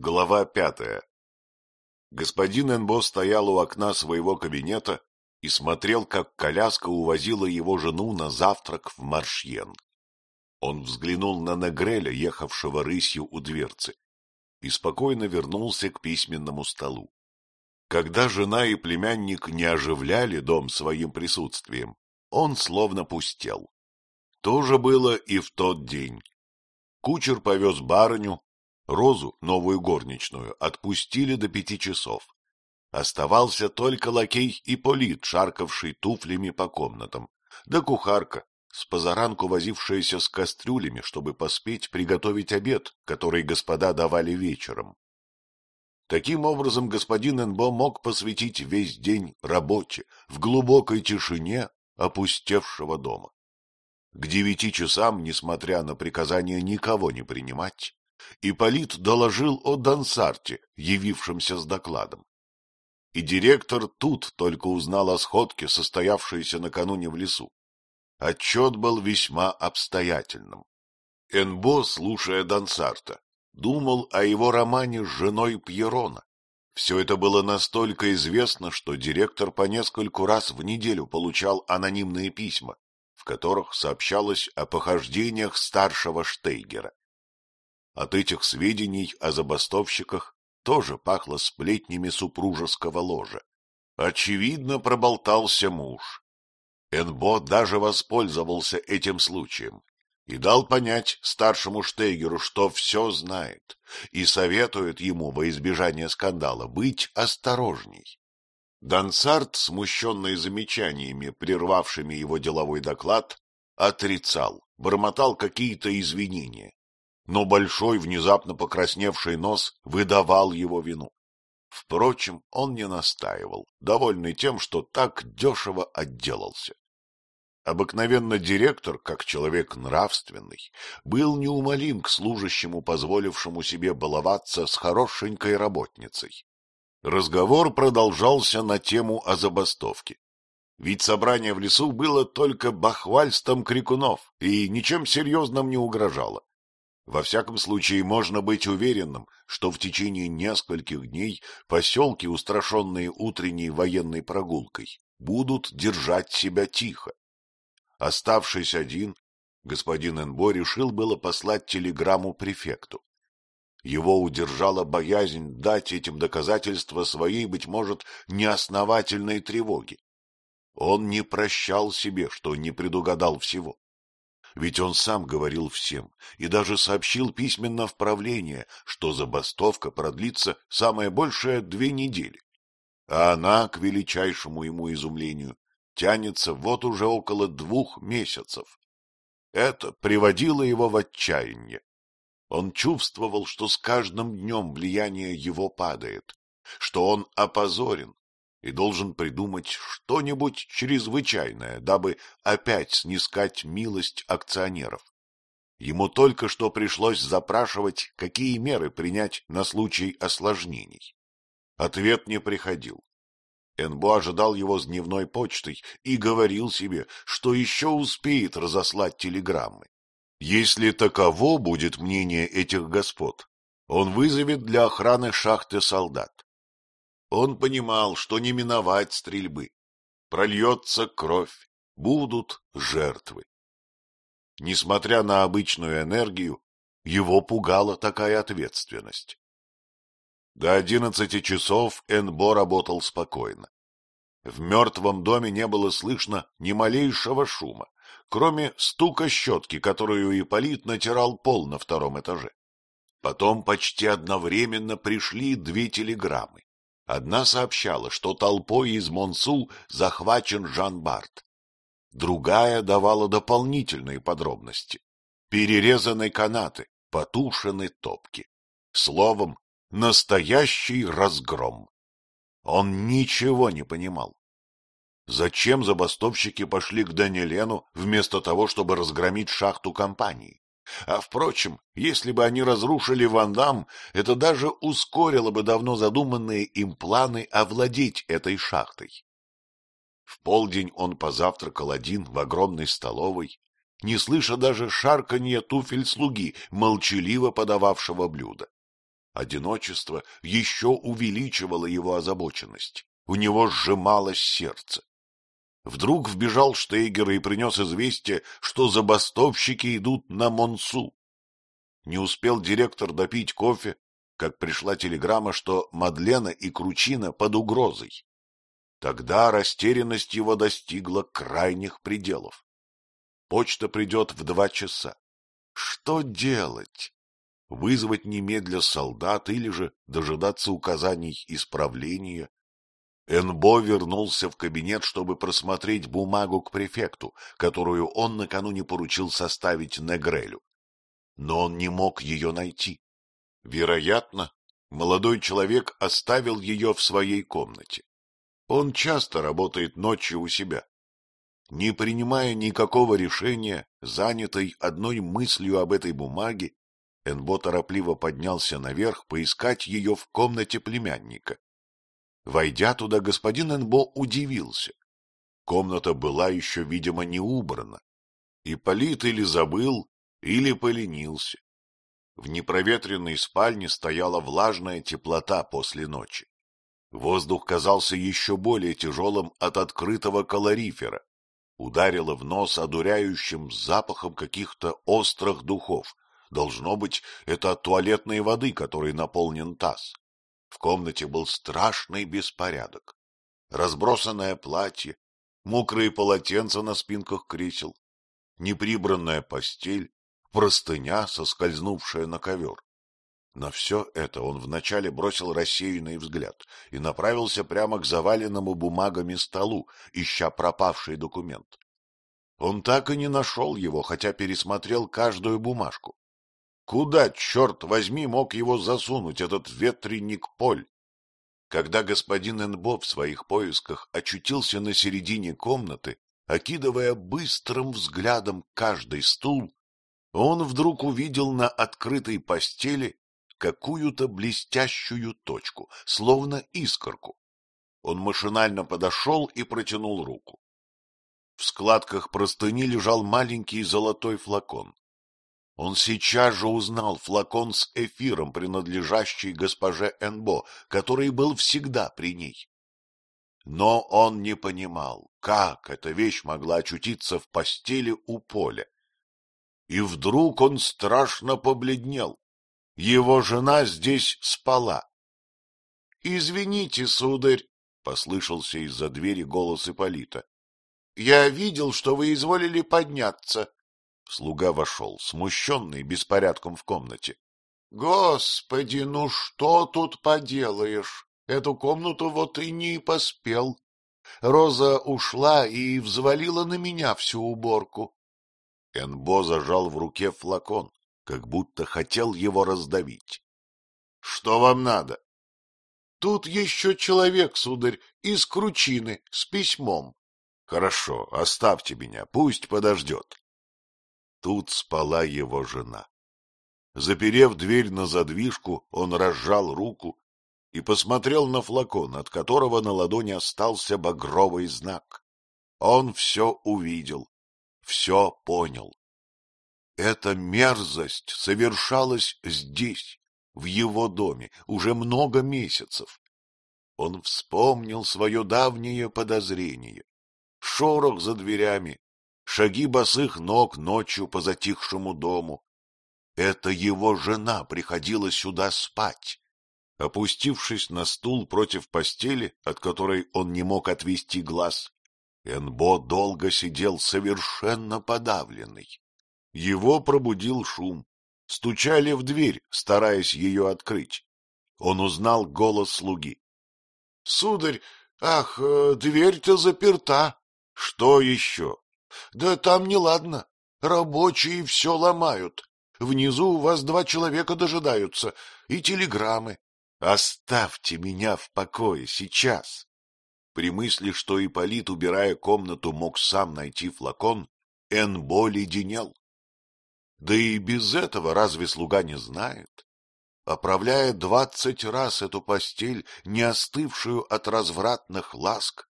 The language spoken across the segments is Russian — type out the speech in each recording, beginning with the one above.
Глава пятая Господин Энбо стоял у окна своего кабинета и смотрел, как коляска увозила его жену на завтрак в Маршьен. Он взглянул на Негреля, ехавшего рысью у дверцы, и спокойно вернулся к письменному столу. Когда жена и племянник не оживляли дом своим присутствием, он словно пустел. То же было и в тот день. Кучер повез барыню, Розу, новую горничную, отпустили до пяти часов. Оставался только лакей и полит, шаркавший туфлями по комнатам, да кухарка, с позаранку возившаяся с кастрюлями, чтобы поспеть приготовить обед, который господа давали вечером. Таким образом, господин Энбо мог посвятить весь день работе в глубокой тишине опустевшего дома. К девяти часам, несмотря на приказание никого не принимать, Ипполит доложил о Дансарте, явившемся с докладом. И директор тут только узнал о сходке, состоявшейся накануне в лесу. Отчет был весьма обстоятельным. Энбо, слушая Дансарта, думал о его романе с женой Пьерона. Все это было настолько известно, что директор по нескольку раз в неделю получал анонимные письма, в которых сообщалось о похождениях старшего Штейгера. От этих сведений о забастовщиках тоже пахло сплетнями супружеского ложа. Очевидно, проболтался муж. Энбо даже воспользовался этим случаем и дал понять старшему Штейгеру, что все знает, и советует ему во избежание скандала быть осторожней. Дансарт, смущенный замечаниями, прервавшими его деловой доклад, отрицал, бормотал какие-то извинения но большой, внезапно покрасневший нос выдавал его вину. Впрочем, он не настаивал, довольный тем, что так дешево отделался. Обыкновенно директор, как человек нравственный, был неумолим к служащему, позволившему себе баловаться с хорошенькой работницей. Разговор продолжался на тему о забастовке. Ведь собрание в лесу было только бахвальством крикунов и ничем серьезным не угрожало. Во всяком случае, можно быть уверенным, что в течение нескольких дней поселки, устрашенные утренней военной прогулкой, будут держать себя тихо. Оставшись один, господин Энбо решил было послать телеграмму префекту. Его удержала боязнь дать этим доказательства своей, быть может, неосновательной тревоги. Он не прощал себе, что не предугадал всего. Ведь он сам говорил всем и даже сообщил письменно в правление, что забастовка продлится самое большее две недели. А она, к величайшему ему изумлению, тянется вот уже около двух месяцев. Это приводило его в отчаяние. Он чувствовал, что с каждым днем влияние его падает, что он опозорен, и должен придумать что-нибудь чрезвычайное, дабы опять снискать милость акционеров. Ему только что пришлось запрашивать, какие меры принять на случай осложнений. Ответ не приходил. Энбо ожидал его с дневной почтой и говорил себе, что еще успеет разослать телеграммы. Если таково будет мнение этих господ, он вызовет для охраны шахты солдат. Он понимал, что не миновать стрельбы. Прольется кровь, будут жертвы. Несмотря на обычную энергию, его пугала такая ответственность. До одиннадцати часов Энбо работал спокойно. В мертвом доме не было слышно ни малейшего шума, кроме стука щетки, которую Ипполит натирал пол на втором этаже. Потом почти одновременно пришли две телеграммы. Одна сообщала, что толпой из Монсул захвачен Жан Барт. Другая давала дополнительные подробности. Перерезаны канаты, потушены топки. Словом, настоящий разгром. Он ничего не понимал. Зачем забастовщики пошли к Данилену вместо того, чтобы разгромить шахту компании? А, впрочем, если бы они разрушили Вандам, это даже ускорило бы давно задуманные им планы овладеть этой шахтой. В полдень он позавтракал один в огромной столовой, не слыша даже шарканья туфель слуги, молчаливо подававшего блюдо. Одиночество еще увеличивало его озабоченность. У него сжималось сердце. Вдруг вбежал Штейгер и принес известие, что забастовщики идут на Монсу. Не успел директор допить кофе, как пришла телеграмма, что Мадлена и Кручина под угрозой. Тогда растерянность его достигла крайних пределов. Почта придет в два часа. Что делать? Вызвать немедля солдат или же дожидаться указаний исправления? Энбо вернулся в кабинет, чтобы просмотреть бумагу к префекту, которую он накануне поручил составить Негрелю. Но он не мог ее найти. Вероятно, молодой человек оставил ее в своей комнате. Он часто работает ночью у себя. Не принимая никакого решения, занятый одной мыслью об этой бумаге, Энбо торопливо поднялся наверх поискать ее в комнате племянника. Войдя туда, господин Энбо удивился. Комната была еще, видимо, не убрана. И Полит или забыл, или поленился. В непроветренной спальне стояла влажная теплота после ночи. Воздух казался еще более тяжелым от открытого калорифера. Ударило в нос одуряющим запахом каких-то острых духов. Должно быть, это от туалетной воды, которой наполнен таз. В комнате был страшный беспорядок. Разбросанное платье, мокрые полотенца на спинках кресел, неприбранная постель, простыня, соскользнувшая на ковер. На все это он вначале бросил рассеянный взгляд и направился прямо к заваленному бумагами столу, ища пропавший документ. Он так и не нашел его, хотя пересмотрел каждую бумажку. Куда, черт возьми, мог его засунуть этот ветреник Поль? Когда господин Энбо в своих поисках очутился на середине комнаты, окидывая быстрым взглядом каждый стул, он вдруг увидел на открытой постели какую-то блестящую точку, словно искорку. Он машинально подошел и протянул руку. В складках простыни лежал маленький золотой флакон. Он сейчас же узнал флакон с эфиром, принадлежащий госпоже Энбо, который был всегда при ней. Но он не понимал, как эта вещь могла очутиться в постели у Поля. И вдруг он страшно побледнел. Его жена здесь спала. — Извините, сударь, — послышался из-за двери голос Ипполита. — Я видел, что вы изволили подняться. Слуга вошел, смущенный беспорядком в комнате. — Господи, ну что тут поделаешь? Эту комнату вот и не поспел. Роза ушла и взвалила на меня всю уборку. Энбо зажал в руке флакон, как будто хотел его раздавить. — Что вам надо? — Тут еще человек, сударь, из Кручины, с письмом. — Хорошо, оставьте меня, пусть подождет. Тут спала его жена. Заперев дверь на задвижку, он разжал руку и посмотрел на флакон, от которого на ладони остался багровый знак. Он все увидел, все понял. Эта мерзость совершалась здесь, в его доме, уже много месяцев. Он вспомнил свое давнее подозрение. Шорох за дверями, шаги босых ног ночью по затихшему дому. Это его жена приходила сюда спать. Опустившись на стул против постели, от которой он не мог отвести глаз, Энбо долго сидел совершенно подавленный. Его пробудил шум. Стучали в дверь, стараясь ее открыть. Он узнал голос слуги. — Сударь, ах, э, дверь-то заперта. — Что еще? Да там неладно. Рабочие все ломают. Внизу у вас два человека дожидаются. И телеграммы. Оставьте меня в покое сейчас. При мысли, что Ипполит, убирая комнату, мог сам найти флакон, Энбо леденел. Да и без этого разве слуга не знает? Оправляя двадцать раз эту постель, не остывшую от развратных ласк,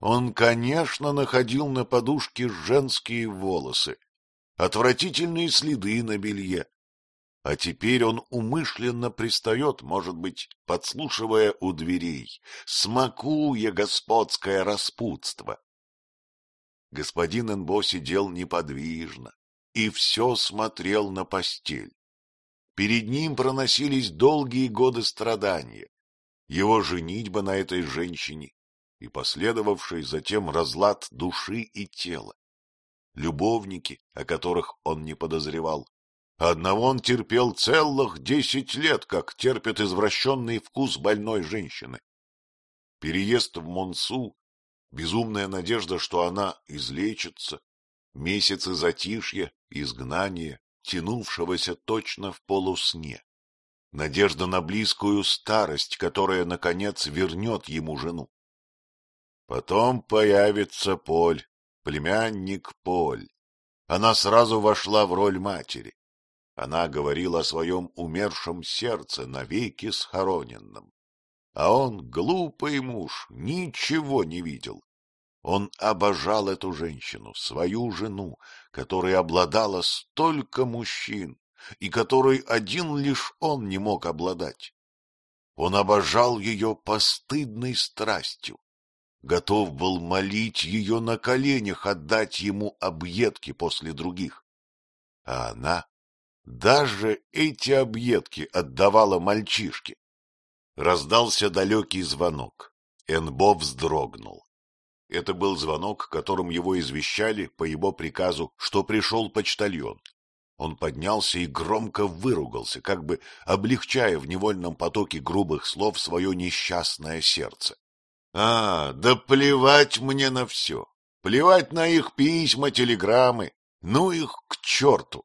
он, конечно, находил на подушке женские волосы, отвратительные следы на белье. А теперь он умышленно пристает, может быть, подслушивая у дверей, смакуя господское распутство. Господин Энбо сидел неподвижно и все смотрел на постель. Перед ним проносились долгие годы страдания, его женитьба на этой женщине и последовавший затем разлад души и тела. Любовники, о которых он не подозревал. Одного он терпел целых десять лет, как терпит извращенный вкус больной женщины. Переезд в Монсу, безумная надежда, что она излечится, месяцы затишья, изгнания, тянувшегося точно в полусне. Надежда на близкую старость, которая, наконец, вернет ему жену. Потом появится Поль, племянник Поль. Она сразу вошла в роль матери. Она говорила о своем умершем сердце, навеки схороненном. А он, глупый муж, ничего не видел. Он обожал эту женщину, свою жену, которая обладала столько мужчин, и которой один лишь он не мог обладать. Он обожал ее постыдной страстью, готов был молить ее на коленях отдать ему объедки после других. А она даже эти объедки отдавала мальчишке. Раздался далекий звонок. Энбо вздрогнул. Это был звонок, которым его извещали по его приказу, что пришел почтальон. Он поднялся и громко выругался, как бы облегчая в невольном потоке грубых слов свое несчастное сердце. А, да плевать мне на все. Плевать на их письма, телеграммы. Ну их к черту.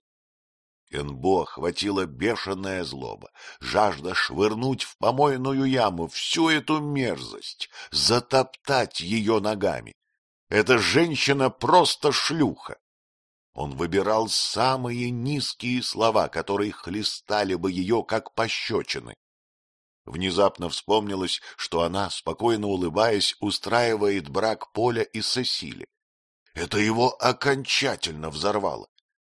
Энбо охватила бешеная злоба, жажда швырнуть в помойную яму всю эту мерзость, затоптать ее ногами. Эта женщина просто шлюха. Он выбирал самые низкие слова, которые хлестали бы ее, как пощечины. Внезапно вспомнилось, что она, спокойно улыбаясь, устраивает брак Поля и Сесили. Это его окончательно взорвало.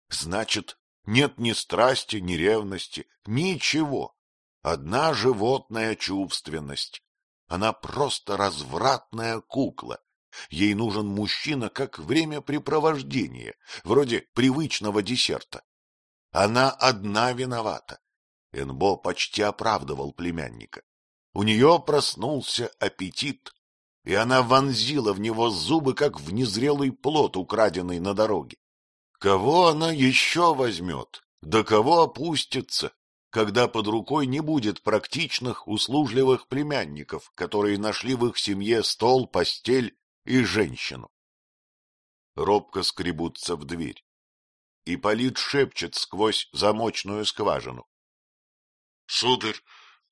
Значит, нет ни страсти, ни ревности, ничего. Одна животная чувственность. Она просто развратная кукла. Ей нужен мужчина как времяпрепровождение, вроде привычного десерта. Она одна виновата. Энбо почти оправдывал племянника. У нее проснулся аппетит, и она вонзила в него зубы, как в незрелый плод, украденный на дороге. Кого она еще возьмет, до кого опустится, когда под рукой не будет практичных, услужливых племянников, которые нашли в их семье стол, постель и женщину? Робко скребутся в дверь. и Полит шепчет сквозь замочную скважину. — Сударь,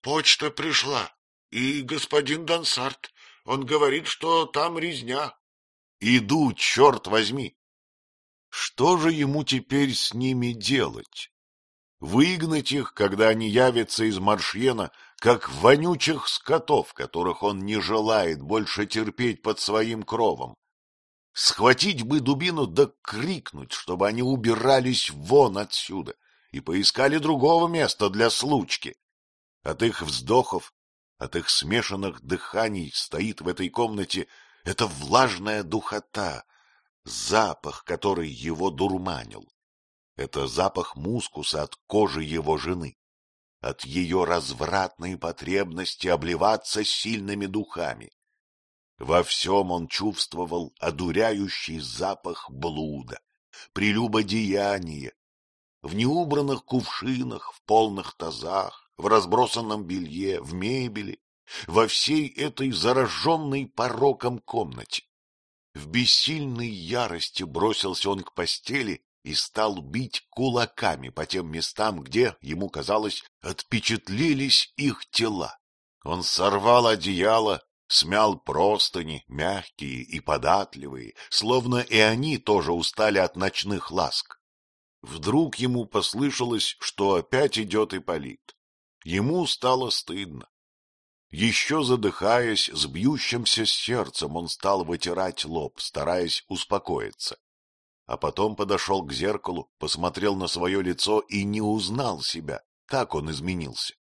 почта пришла, и господин Дансарт, он говорит, что там резня. — Иду, черт возьми! Что же ему теперь с ними делать? Выгнать их, когда они явятся из Маршьена, как вонючих скотов, которых он не желает больше терпеть под своим кровом. Схватить бы дубину да крикнуть, чтобы они убирались вон отсюда и поискали другого места для случки. От их вздохов, от их смешанных дыханий стоит в этой комнате эта влажная духота, запах, который его дурманил. Это запах мускуса от кожи его жены, от ее развратной потребности обливаться сильными духами. Во всем он чувствовал одуряющий запах блуда, прелюбодеяния, в неубранных кувшинах, в полных тазах, в разбросанном белье, в мебели, во всей этой зараженной пороком комнате. В бессильной ярости бросился он к постели и стал бить кулаками по тем местам, где, ему казалось, отпечатлелись их тела. Он сорвал одеяло, смял простыни, мягкие и податливые, словно и они тоже устали от ночных ласк. Вдруг ему послышалось, что опять идет Ипполит. Ему стало стыдно. Еще задыхаясь, с бьющимся сердцем он стал вытирать лоб, стараясь успокоиться. А потом подошел к зеркалу, посмотрел на свое лицо и не узнал себя. так он изменился.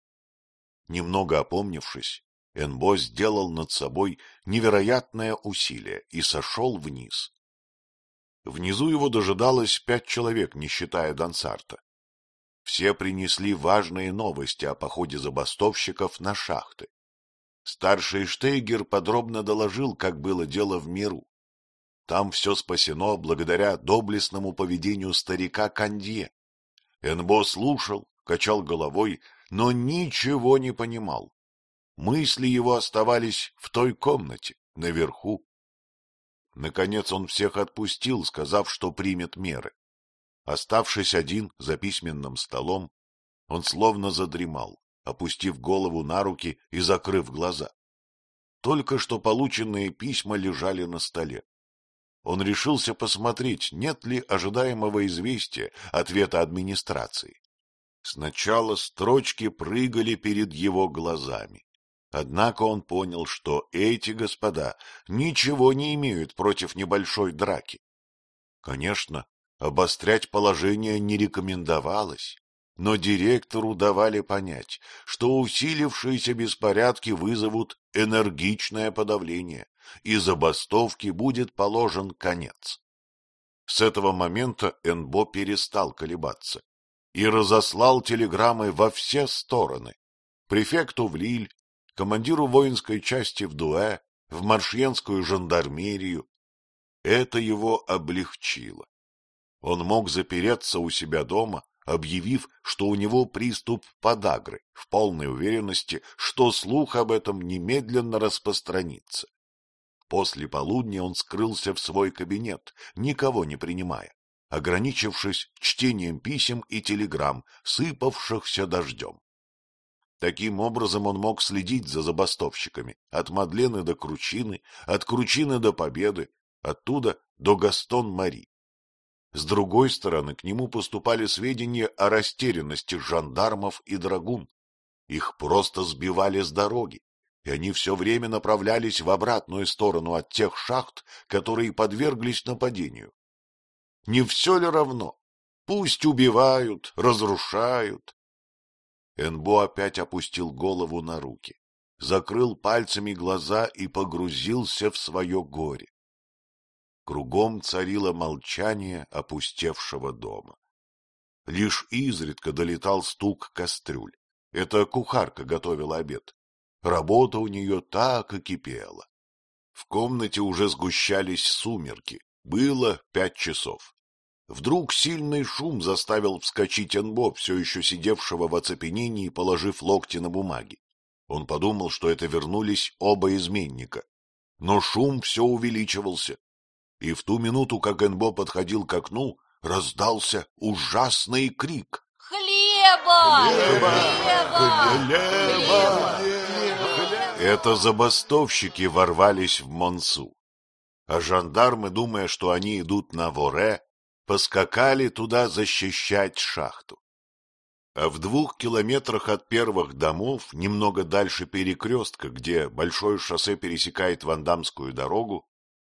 Немного опомнившись, Энбо сделал над собой невероятное усилие и сошел вниз. Внизу его дожидалось пять человек, не считая Дансарта. Все принесли важные новости о походе забастовщиков на шахты. Старший Штейгер подробно доложил, как было дело в миру. Там все спасено благодаря доблестному поведению старика Кандье. Энбо слушал, качал головой, но ничего не понимал. Мысли его оставались в той комнате, наверху. Наконец он всех отпустил, сказав, что примет меры. Оставшись один за письменным столом, он словно задремал, опустив голову на руки и закрыв глаза. Только что полученные письма лежали на столе. Он решился посмотреть, нет ли ожидаемого известия, ответа администрации. Сначала строчки прыгали перед его глазами. Однако он понял, что эти господа ничего не имеют против небольшой драки. Конечно, обострять положение не рекомендовалось, но директору давали понять, что усилившиеся беспорядки вызовут энергичное подавление, и забастовке будет положен конец. С этого момента Энбо перестал колебаться и разослал телеграммы во все стороны. Префекту в Лиль, командиру воинской части в Дуэ, в маршьенскую жандармерию. Это его облегчило. Он мог запереться у себя дома, объявив, что у него приступ подагры, в полной уверенности, что слух об этом немедленно распространится. После полудня он скрылся в свой кабинет, никого не принимая, ограничившись чтением писем и телеграмм, сыпавшихся дождем. Таким образом он мог следить за забастовщиками от Мадлены до Кручины, от Кручины до Победы, оттуда до Гастон-Мари. С другой стороны, к нему поступали сведения о растерянности жандармов и драгун. Их просто сбивали с дороги, и они все время направлялись в обратную сторону от тех шахт, которые подверглись нападению. Не все ли равно? Пусть убивают, разрушают, Энбо опять опустил голову на руки, закрыл пальцами глаза и погрузился в свое горе. Кругом царило молчание опустевшего дома. Лишь изредка долетал стук кастрюль. Эта кухарка готовила обед. Работа у нее так и кипела. В комнате уже сгущались сумерки. Было пять часов. Вдруг сильный шум заставил вскочить Энбо, все еще сидевшего в оцепенении, положив локти на бумаги. Он подумал, что это вернулись оба изменника. Но шум все увеличивался. И в ту минуту, как Энбо подходил к окну, раздался ужасный крик. «Хлеба! Хлеба! Хлеба! Хлеба! Это забастовщики ворвались в Монсу. А жандармы, думая, что они идут на Воре, поскакали туда защищать шахту. А в двух километрах от первых домов, немного дальше перекрестка, где большое шоссе пересекает Вандамскую дорогу,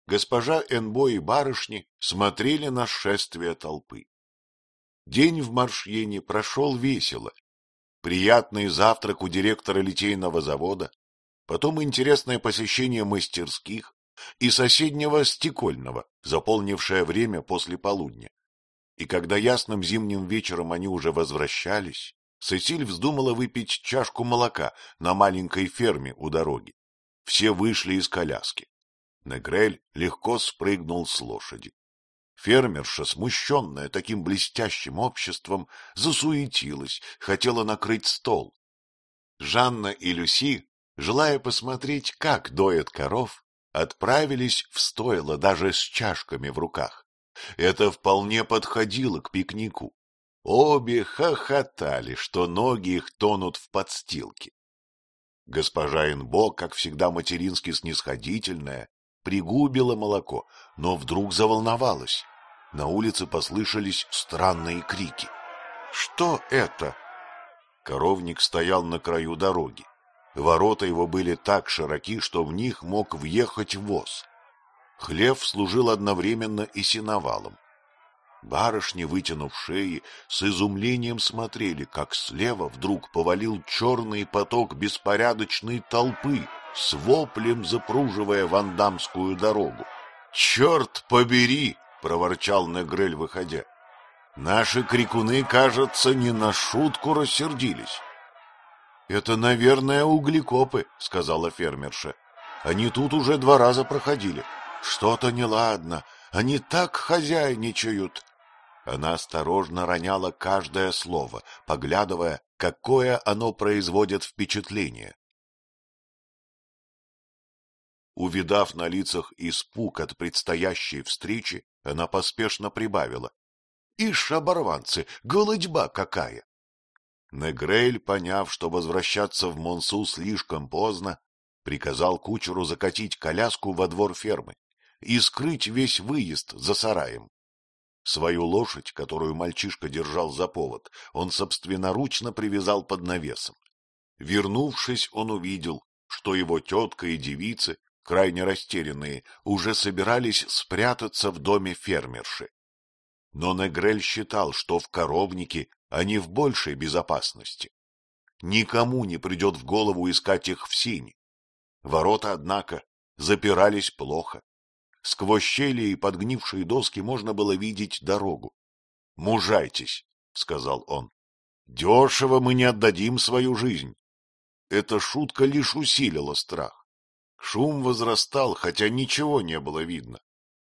госпожа Энбо и барышни смотрели на шествие толпы. День в Маршьене прошел весело. Приятный завтрак у директора литейного завода, потом интересное посещение мастерских, и соседнего стекольного, заполнившее время после полудня. И когда ясным зимним вечером они уже возвращались, Сесиль вздумала выпить чашку молока на маленькой ферме у дороги. Все вышли из коляски. Негрель легко спрыгнул с лошади. Фермерша, смущенная таким блестящим обществом, засуетилась, хотела накрыть стол. Жанна и Люси, желая посмотреть, как доят коров, отправились в стойло даже с чашками в руках. Это вполне подходило к пикнику. Обе хохотали, что ноги их тонут в подстилке. Госпожа Инбо, как всегда матерински снисходительная, пригубила молоко, но вдруг заволновалась. На улице послышались странные крики. «Что это?» Коровник стоял на краю дороги. Ворота его были так широки, что в них мог въехать воз. Хлев служил одновременно и сеновалом. Барышни, вытянув шеи, с изумлением смотрели, как слева вдруг повалил черный поток беспорядочной толпы, с воплем запруживая вандамскую дорогу. — Черт побери! — проворчал Негрель, выходя. — Наши крикуны, кажется, не на шутку рассердились. — Это, наверное, углекопы, — сказала фермерша. — Они тут уже два раза проходили. Что-то неладно. Они так хозяйничают. Она осторожно роняла каждое слово, поглядывая, какое оно производит впечатление. Увидав на лицах испуг от предстоящей встречи, она поспешно прибавила. — Ишь, оборванцы, голодьба какая! Негрель, поняв, что возвращаться в Монсу слишком поздно, приказал кучеру закатить коляску во двор фермы и скрыть весь выезд за сараем. Свою лошадь, которую мальчишка держал за повод, он собственноручно привязал под навесом. Вернувшись, он увидел, что его тетка и девицы крайне растерянные, уже собирались спрятаться в доме фермерши. Но Негрель считал, что в коровнике они в большей безопасности. Никому не придет в голову искать их в сине. Ворота, однако, запирались плохо. Сквозь щели и подгнившие доски можно было видеть дорогу. — Мужайтесь, — сказал он. — Дешево мы не отдадим свою жизнь. Эта шутка лишь усилила страх. Шум возрастал, хотя ничего не было видно.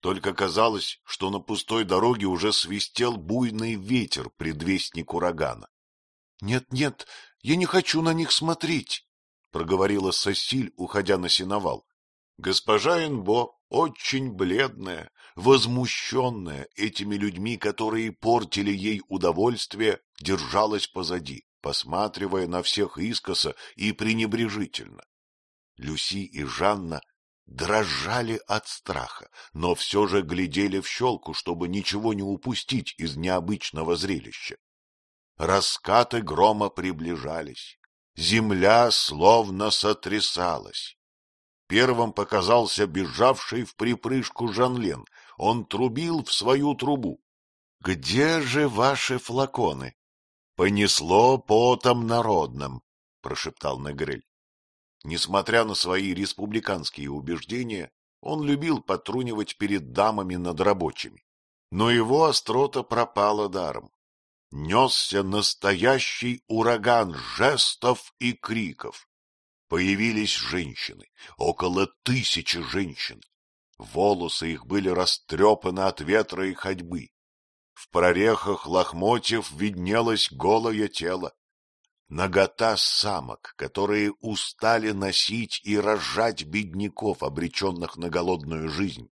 Только казалось, что на пустой дороге уже свистел буйный ветер, предвестник урагана. «Нет, — Нет-нет, я не хочу на них смотреть, — проговорила Сосиль, уходя на сеновал. Госпожа Энбо, очень бледная, возмущенная этими людьми, которые портили ей удовольствие, держалась позади, посматривая на всех искоса и пренебрежительно. Люси и Жанна дрожали от страха, но все же глядели в щелку, чтобы ничего не упустить из необычного зрелища. Раскаты грома приближались. Земля словно сотрясалась. Первым показался бежавший в припрыжку Жанлен. Он трубил в свою трубу. — Где же ваши флаконы? — Понесло потом народным, — прошептал Негрель. Несмотря на свои республиканские убеждения, он любил потрунивать перед дамами над рабочими. Но его острота пропала даром. Несся настоящий ураган жестов и криков. Появились женщины, около тысячи женщин. Волосы их были растрепаны от ветра и ходьбы. В прорехах лохмотьев виднелось голое тело. Нагота самок, которые устали носить и рожать бедняков, обреченных на голодную жизнь.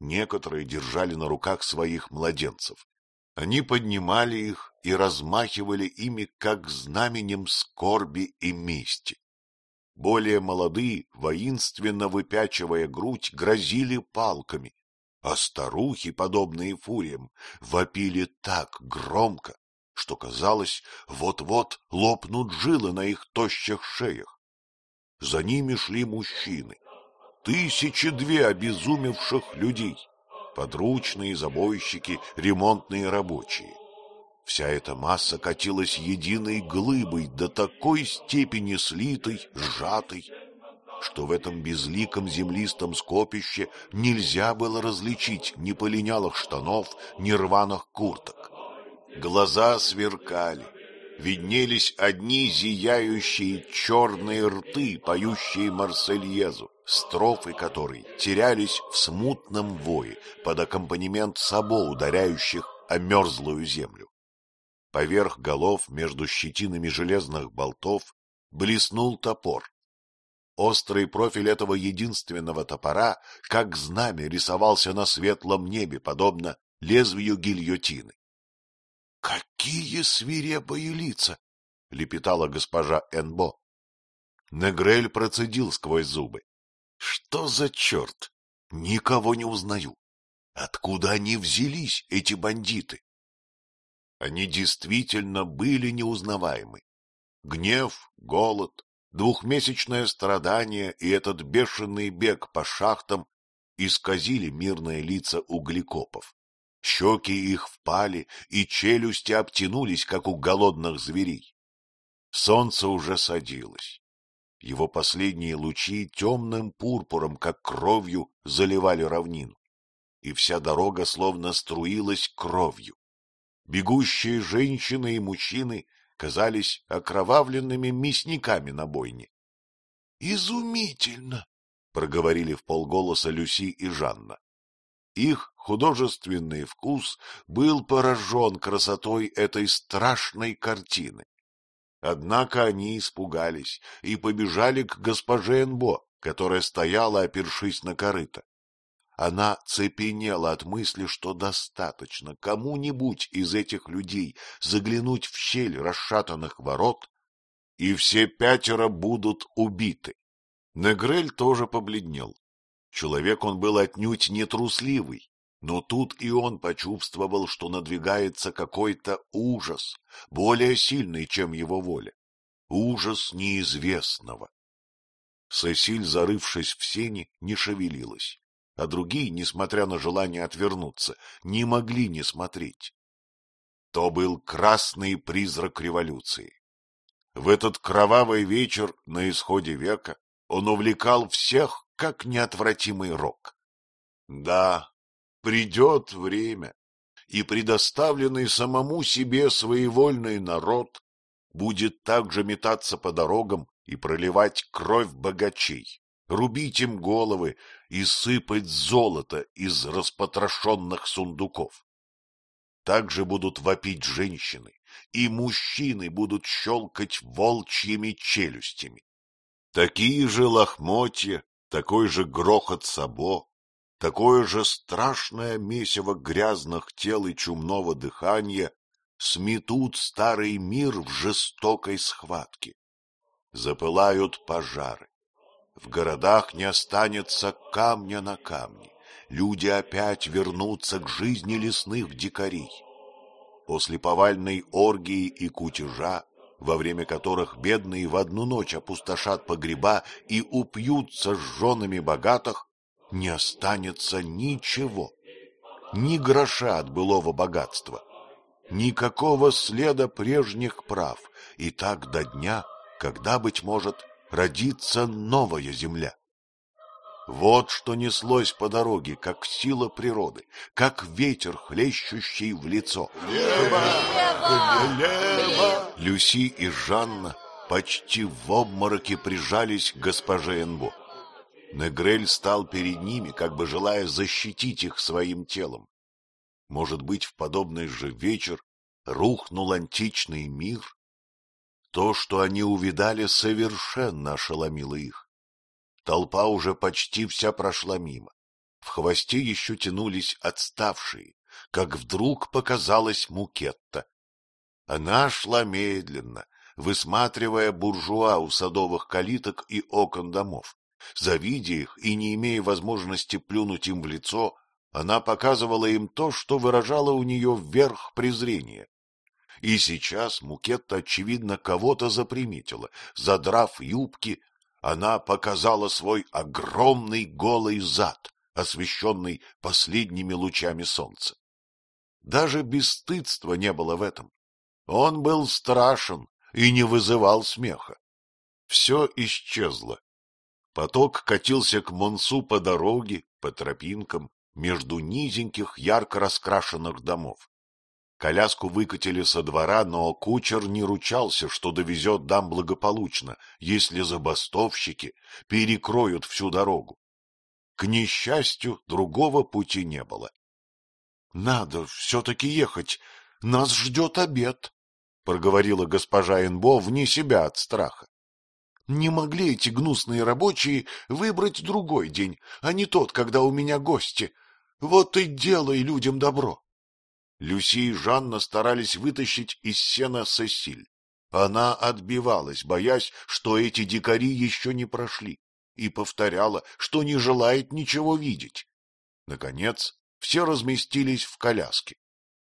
Некоторые держали на руках своих младенцев. Они поднимали их и размахивали ими, как знаменем скорби и мести. Более молодые, воинственно выпячивая грудь, грозили палками, а старухи, подобные фуриям, вопили так громко, что казалось, вот-вот лопнут жилы на их тощих шеях. За ними шли мужчины, тысячи две обезумевших людей, подручные, забойщики, ремонтные рабочие. Вся эта масса катилась единой глыбой до такой степени слитой, сжатой, что в этом безликом землистом скопище нельзя было различить ни полинялых штанов, ни рваных курток. Глаза сверкали, виднелись одни зияющие черные рты, поющие Марсельезу, строфы которой терялись в смутном вое под аккомпанемент сабо, ударяющих о мерзлую землю. Поверх голов между щетинами железных болтов блеснул топор. Острый профиль этого единственного топора, как знамя, рисовался на светлом небе, подобно лезвию гильотины. Какие свирепые лица! — лепетала госпожа Энбо. Негрель процедил сквозь зубы. — Что за черт? Никого не узнаю. Откуда они взялись, эти бандиты? Они действительно были неузнаваемы. Гнев, голод, двухмесячное страдание и этот бешеный бег по шахтам исказили мирные лица углекопов. Щеки их впали, и челюсти обтянулись, как у голодных зверей. Солнце уже садилось. Его последние лучи темным пурпуром, как кровью, заливали равнину, и вся дорога словно струилась кровью. Бегущие женщины и мужчины казались окровавленными мясниками на бойне. — Изумительно! — проговорили в полголоса Люси и Жанна. Их художественный вкус был поражен красотой этой страшной картины. Однако они испугались и побежали к госпоже Энбо, которая стояла, опершись на корыто. Она цепенела от мысли, что достаточно кому-нибудь из этих людей заглянуть в щель расшатанных ворот, и все пятеро будут убиты. Негрель тоже побледнел. Человек он был отнюдь не трусливый, но тут и он почувствовал, что надвигается какой-то ужас, более сильный, чем его воля. Ужас неизвестного. Сесиль, зарывшись в сени, не шевелилась, а другие, несмотря на желание отвернуться, не могли не смотреть. То был красный призрак революции. В этот кровавый вечер на исходе века он увлекал всех, как неотвратимый рок. Да, придет время, и предоставленный самому себе своевольный народ будет также метаться по дорогам и проливать кровь богачей, рубить им головы и сыпать золото из распотрошенных сундуков. Также будут вопить женщины, и мужчины будут щелкать волчьими челюстями. Такие же лохмотья, такой же грохот сабо, такое же страшное месиво грязных тел и чумного дыхания сметут старый мир в жестокой схватке. Запылают пожары. В городах не останется камня на камне. Люди опять вернутся к жизни лесных дикарей. После повальной оргии и кутежа во время которых бедные в одну ночь опустошат погреба и упьются с женами богатых, не останется ничего, ни гроша от былого богатства, никакого следа прежних прав, и так до дня, когда, быть может, родится новая земля. Вот что неслось по дороге, как сила природы, как ветер, хлещущий в лицо. Небо! Небо! Люси и Жанна почти в обмороке прижались к госпоже Энбо. Негрель стал перед ними, как бы желая защитить их своим телом. Может быть, в подобный же вечер рухнул античный мир? То, что они увидали, совершенно ошеломило их. Толпа уже почти вся прошла мимо. В хвосте еще тянулись отставшие, как вдруг показалась Мукетта. Она шла медленно, высматривая буржуа у садовых калиток и окон домов. Завидя их и не имея возможности плюнуть им в лицо, она показывала им то, что выражало у нее вверх презрения. И сейчас Мукетта, очевидно, кого-то заприметила. Задрав юбки, она показала свой огромный голый зад, освещенный последними лучами солнца. Даже бесстыдства не было в этом. Он был страшен и не вызывал смеха. Все исчезло. Поток катился к Монсу по дороге, по тропинкам, между низеньких, ярко раскрашенных домов. Коляску выкатили со двора, но кучер не ручался, что довезет дам благополучно, если забастовщики перекроют всю дорогу. К несчастью, другого пути не было. — Надо все-таки ехать, нас ждет обед, — проговорила госпожа Энбо вне себя от страха. Не могли эти гнусные рабочие выбрать другой день, а не тот, когда у меня гости. Вот и делай людям добро. Люси и Жанна старались вытащить из сена Сесиль. Она отбивалась, боясь, что эти дикари еще не прошли, и повторяла, что не желает ничего видеть. Наконец, все разместились в коляске.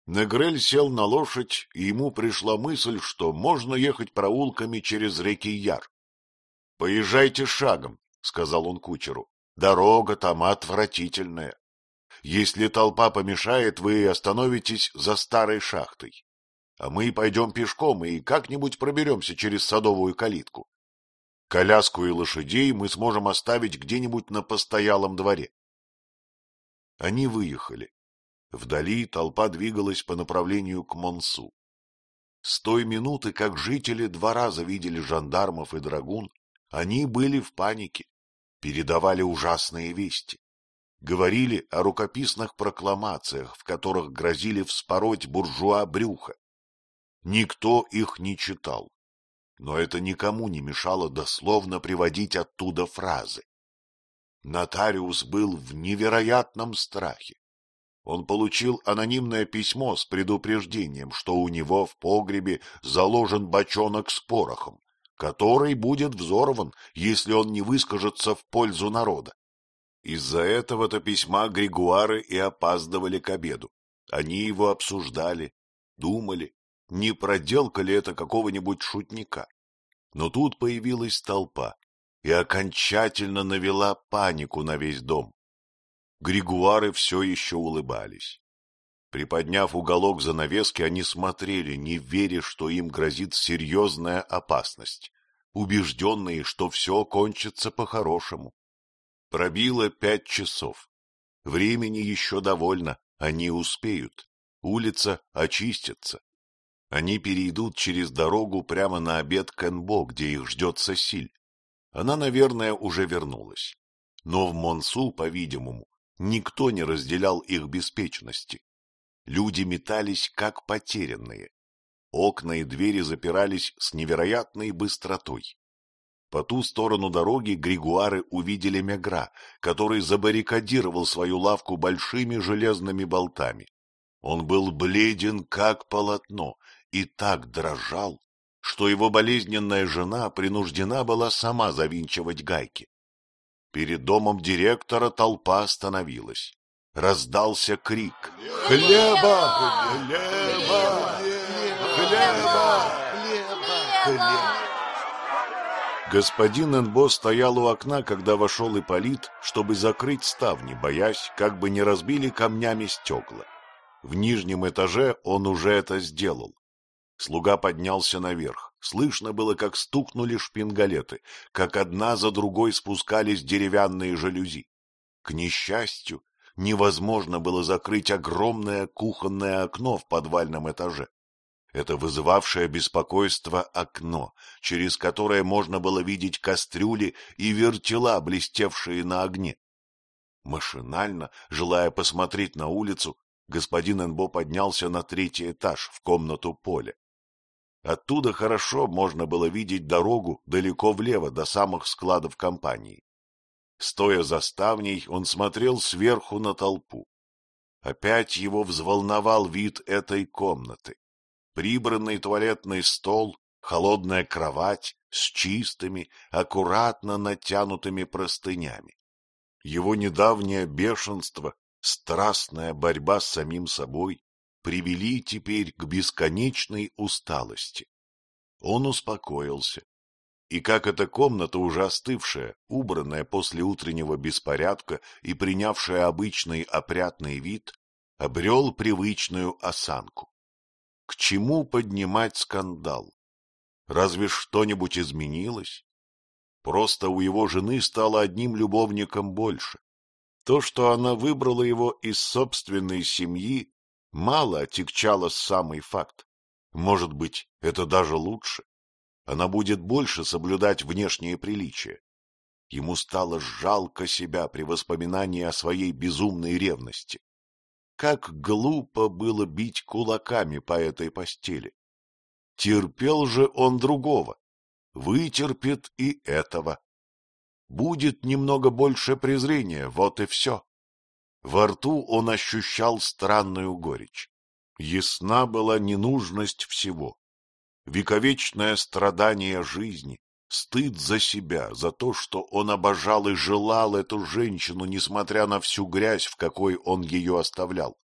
Негрель сел на лошадь, и ему пришла мысль, что можно ехать проулками через реки Яр. — Поезжайте шагом, — сказал он кучеру. — Дорога там отвратительная. Если толпа помешает, вы остановитесь за старой шахтой. А мы пойдем пешком и как-нибудь проберемся через садовую калитку. Коляску и лошадей мы сможем оставить где-нибудь на постоялом дворе. Они выехали. Вдали толпа двигалась по направлению к Монсу. С той минуты, как жители два раза видели жандармов и драгун, они были в панике, передавали ужасные вести. Говорили о рукописных прокламациях, в которых грозили вспороть буржуа брюха. Никто их не читал, но это никому не мешало дословно приводить оттуда фразы. Нотариус был в невероятном страхе. Он получил анонимное письмо с предупреждением, что у него в погребе заложен бочонок с порохом, который будет взорван, если он не выскажется в пользу народа. Из-за этого-то письма Григуары и опаздывали к обеду. Они его обсуждали, думали, не проделка ли это какого-нибудь шутника. Но тут появилась толпа и окончательно навела панику на весь дом. Григуары все еще улыбались. Приподняв уголок занавески, они смотрели, не веря, что им грозит серьезная опасность, убежденные, что все кончится по-хорошему. Пробило пять часов. Времени еще довольно, они успеют. Улица очистится. Они перейдут через дорогу прямо на обед Кенбо, где их ждет Сосиль. Она, наверное, уже вернулась. Но в Монсу, по-видимому, Никто не разделял их беспечности. Люди метались, как потерянные. Окна и двери запирались с невероятной быстротой. По ту сторону дороги Григуары увидели Мегра, который забаррикадировал свою лавку большими железными болтами. Он был бледен, как полотно, и так дрожал, что его болезненная жена принуждена была сама завинчивать гайки. Перед домом директора толпа остановилась. Раздался крик «Хлеба! Хлеба! Хлеба! Хлеба!» Господин Энбо стоял у окна, когда вошел Ипполит, чтобы закрыть ставни, боясь, как бы не разбили камнями стекла. В нижнем этаже он уже это сделал. Слуга поднялся наверх. Слышно было, как стукнули шпингалеты, как одна за другой спускались деревянные жалюзи. К несчастью, невозможно было закрыть огромное кухонное окно в подвальном этаже. Это вызывавшее беспокойство окно, через которое можно было видеть кастрюли и вертела, блестевшие на огне. Машинально, желая посмотреть на улицу, господин Энбо поднялся на третий этаж в комнату поля. Оттуда хорошо можно было видеть дорогу далеко влево до самых складов компании. Стоя за ставней, он смотрел сверху на толпу. Опять его взволновал вид этой комнаты. Прибранный туалетный стол, холодная кровать с чистыми, аккуратно натянутыми простынями. Его недавнее бешенство, страстная борьба с самим собой, привели теперь к бесконечной усталости. Он успокоился. И как эта комната, уже остывшая, убранная после утреннего беспорядка и принявшая обычный опрятный вид, обрел привычную осанку. К чему поднимать скандал? Разве что-нибудь изменилось? Просто у его жены стало одним любовником больше. То, что она выбрала его из собственной семьи, Мало отягчало самый факт. Может быть, это даже лучше. Она будет больше соблюдать внешние приличия. Ему стало жалко себя при воспоминании о своей безумной ревности. Как глупо было бить кулаками по этой постели. Терпел же он другого, вытерпит и этого. Будет немного больше презрения, вот и все. Во рту он ощущал странную горечь. Ясна была ненужность всего. Вековечное страдание жизни, стыд за себя, за то, что он обожал и желал эту женщину, несмотря на всю грязь, в какой он ее оставлял.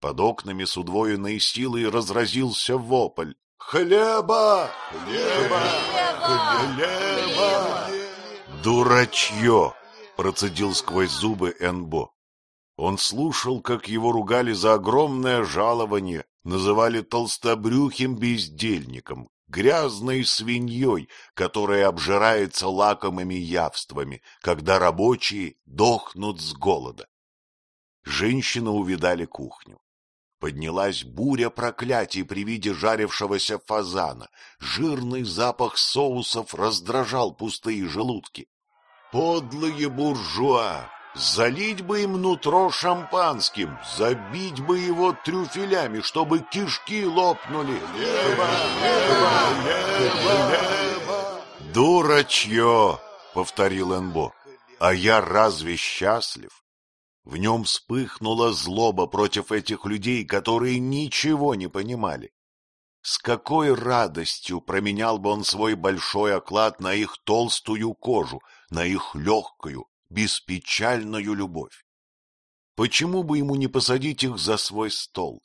Под окнами с удвоенной силой разразился вопль. «Хлеба! Хлеба! Хлеба! Дурачье!» — процедил сквозь зубы Энбо. Он слушал, как его ругали за огромное жалование, называли толстобрюхим бездельником, грязной свиньей, которая обжирается лакомыми явствами, когда рабочие дохнут с голода. Женщины увидали кухню. Поднялась буря проклятий при виде жарившегося фазана. Жирный запах соусов раздражал пустые желудки. Подлые буржуа! Залить бы им нутро шампанским, забить бы его трюфелями, чтобы кишки лопнули. Лево, лево, лево, лево. Дурачье, повторил Энбо. А я разве счастлив? В нем вспыхнула злоба против этих людей, которые ничего не понимали. С какой радостью променял бы он свой большой оклад на их толстую кожу, на их легкую, беспечальную любовь? Почему бы ему не посадить их за свой стол,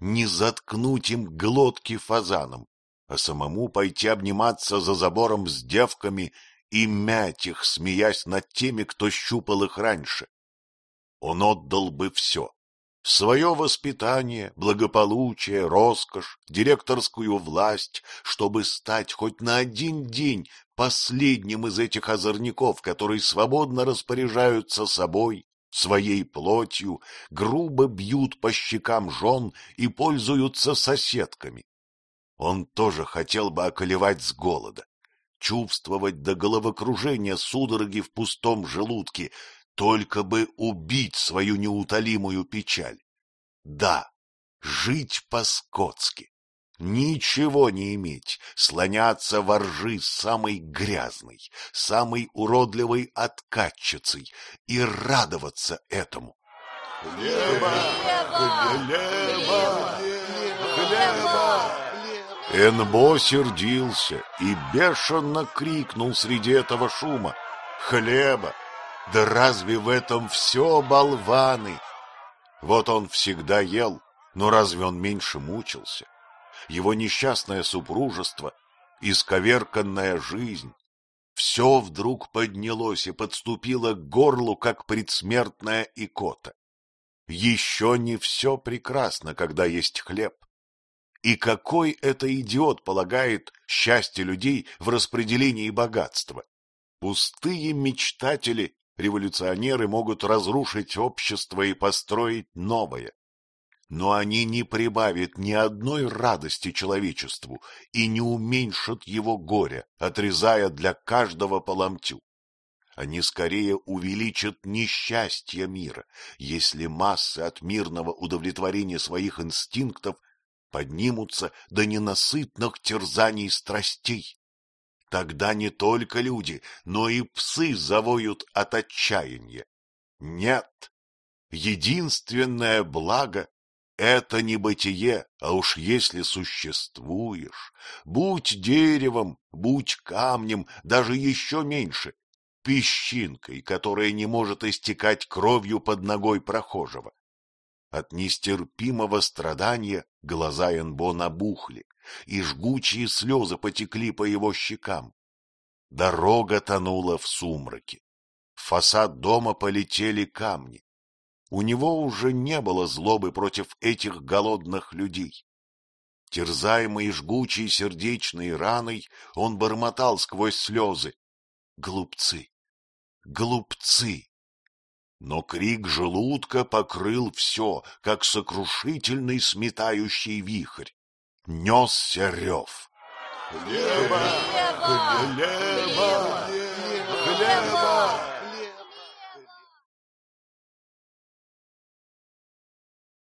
не заткнуть им глотки фазаном, а самому пойти обниматься за забором с девками и мять их, смеясь над теми, кто щупал их раньше? Он отдал бы все — свое воспитание, благополучие, роскошь, директорскую власть, чтобы стать хоть на один день последним из этих озорников, которые свободно распоряжаются собой, своей плотью, грубо бьют по щекам жен и пользуются соседками. Он тоже хотел бы околевать с голода, чувствовать до головокружения судороги в пустом желудке, только бы убить свою неутолимую печаль. Да, жить по-скотски, ничего не иметь, слоняться во ржи с самой грязной, самой уродливой откатчицей и радоваться этому. Хлеба! Хлеба! Хлеба! Энбо сердился и бешено крикнул среди этого шума. Хлеба! Да разве в этом все болваны? Вот он всегда ел, но разве он меньше мучился? Его несчастное супружество, исковерканная жизнь, все вдруг поднялось и подступило к горлу, как предсмертная икота. Еще не все прекрасно, когда есть хлеб. И какой это идиот полагает счастье людей в распределении богатства? Пустые мечтатели революционеры могут разрушить общество и построить новое. Но они не прибавят ни одной радости человечеству и не уменьшат его горя, отрезая для каждого по ломтю. Они скорее увеличат несчастье мира, если массы от мирного удовлетворения своих инстинктов поднимутся до ненасытных терзаний страстей. Тогда не только люди, но и псы завоют от отчаяния. Нет, единственное благо — это не бытие, а уж если существуешь, будь деревом, будь камнем, даже еще меньше, песчинкой, которая не может истекать кровью под ногой прохожего. От нестерпимого страдания глаза Энбо набухли и жгучие слезы потекли по его щекам. Дорога тонула в сумраке. В фасад дома полетели камни. У него уже не было злобы против этих голодных людей. Терзаемый жгучей сердечной раной, он бормотал сквозь слезы. Глупцы! Глупцы! Но крик желудка покрыл все, как сокрушительный сметающий вихрь несся рев. «Хлеба! Хлеба! Хлеба! Хлеба!